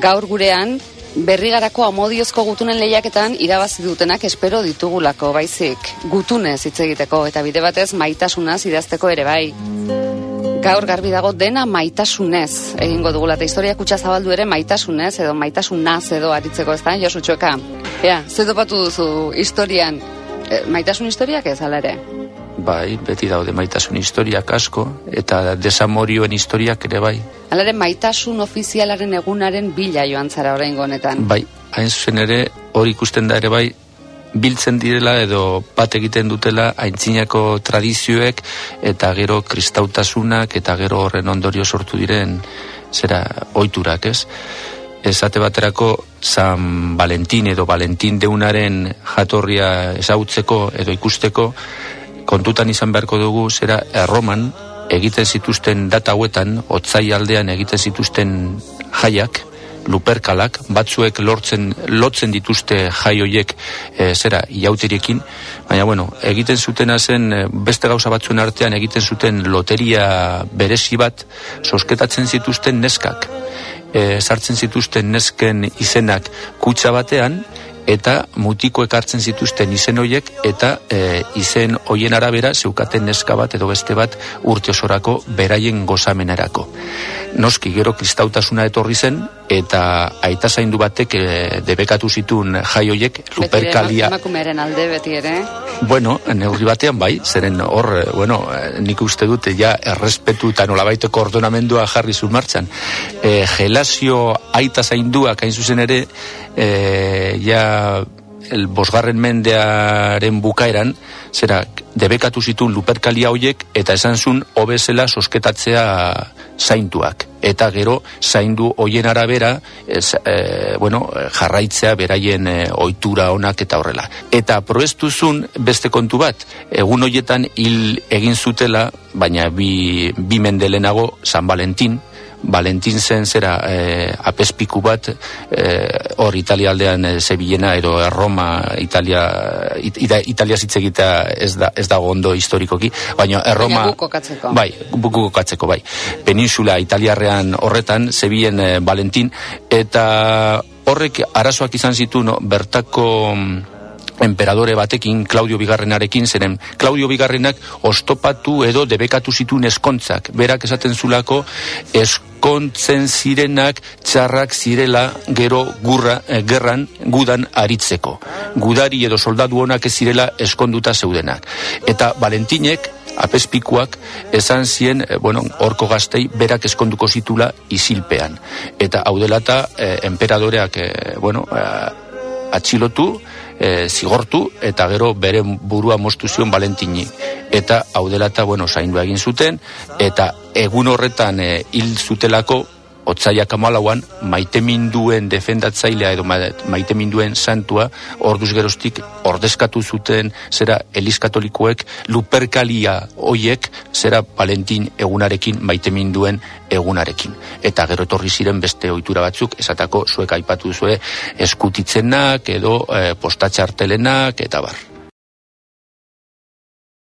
gaur gurean berrigarako amodiozko gutunen lehiaketan irabazi dutenak espero ditugulako baizik gutunez hitz egiteko eta bide batez maitasunaz idazteko ere bai. Gaur garbi dago dena maitasunez egingo dugula eta historia kutsa zabaldu ere maitasunez edo maitasunaz edo aritzeko ez da, Josu Txoka. Ea, ze dopatu duzu historian, e, maitasun historiak ez ala ere? Bai, beti daude maitasun historiak asko eta desamorioen historiak ere bai. Alare maitasun ofizialaren egunaren bila joan zara orain honetan. Bai, hain zuzen ere hori ikusten da ere bai biltzen direla edo bat egiten dutela aintzinako tradizioek eta gero kristautasunak eta gero horren ondorio sortu diren zera oiturak, ez? Esate baterako San Valentin edo Valentin deunaren jatorria esautzeko edo ikusteko kontutan izan beharko dugu zera erroman egiten zituzten data hauetan, otzai aldean egiten zituzten jaiak, luperkalak, batzuek lortzen, lotzen dituzte jai hoiek e, zera iauteriekin, baina bueno, egiten zutena zen e, beste gauza batzuen artean egiten zuten loteria berezi bat, sosketatzen zituzten neskak, e, sartzen zituzten nesken izenak. Kutsa batean, eta mutiko ekartzen zituzten izen hoiek eta e, izen hoien arabera zeukaten neska bat edo beste bat urte osorako beraien gozamenerako. Noski gero kristautasuna etorri zen eta aita zaindu batek e, debekatu zituen jai hoiek luperkalia. Emakumearen alde beti ere. Bueno, neurri batean bai, zeren hor, e, bueno, e, nik uste dute ja errespetu eta nolabaiteko ordonamendua jarri zu martxan. E, gelazio aita zainduak hain zuzen ere, e, ja el bosgarren mendearen bukaeran, zera, debekatu zituen luperkalia hoiek eta esan zun obezela sosketatzea zaintuak. Eta gero, zaindu hoien arabera, ez, e, bueno, jarraitzea beraien e, ohitura onak eta horrela. Eta proestuzun beste kontu bat, egun hoietan hil egin zutela, baina bi, bi mendelenago San Valentin, Valentin zen zera e, apespiku bat e, hor Italia aldean e, Sevillena edo Roma Italia ita, Italia zitzegita ez da ez dago ondo historikoki baina Erroma bai buku katzeko bai peninsula italiarrean horretan Sevillen e, Valentin eta horrek arazoak izan zitu no, bertako emperadore batekin, Claudio Bigarrenarekin, zeren Claudio Bigarrenak ostopatu edo debekatu zituen eskontzak. Berak esaten zulako eskontzen zirenak txarrak zirela gero gurra, eh, gerran gudan aritzeko. Gudari edo soldadu honak ez zirela eskonduta zeudenak. Eta Valentinek apespikuak esan zien, eh, bueno, orko gaztei berak eskonduko zitula isilpean. Eta hau delata, eh, emperadoreak, eh, bueno, eh, atxilotu, e, zigortu eta gero bere burua moztu zion Valentini. Eta hau dela eta, bueno, zaindu egin zuten, eta egun horretan e, hil zutelako, otzaiak amalauan, maite minduen defendatzailea edo maite minduen santua, orduz gerostik ordezkatu zuten zera eliskatolikoek luperkalia hoiek zera Valentin egunarekin maite minduen egunarekin. Eta gero etorri ziren beste ohitura batzuk, esatako zuek aipatu zue eskutitzenak edo e, postatxartelenak eta bar.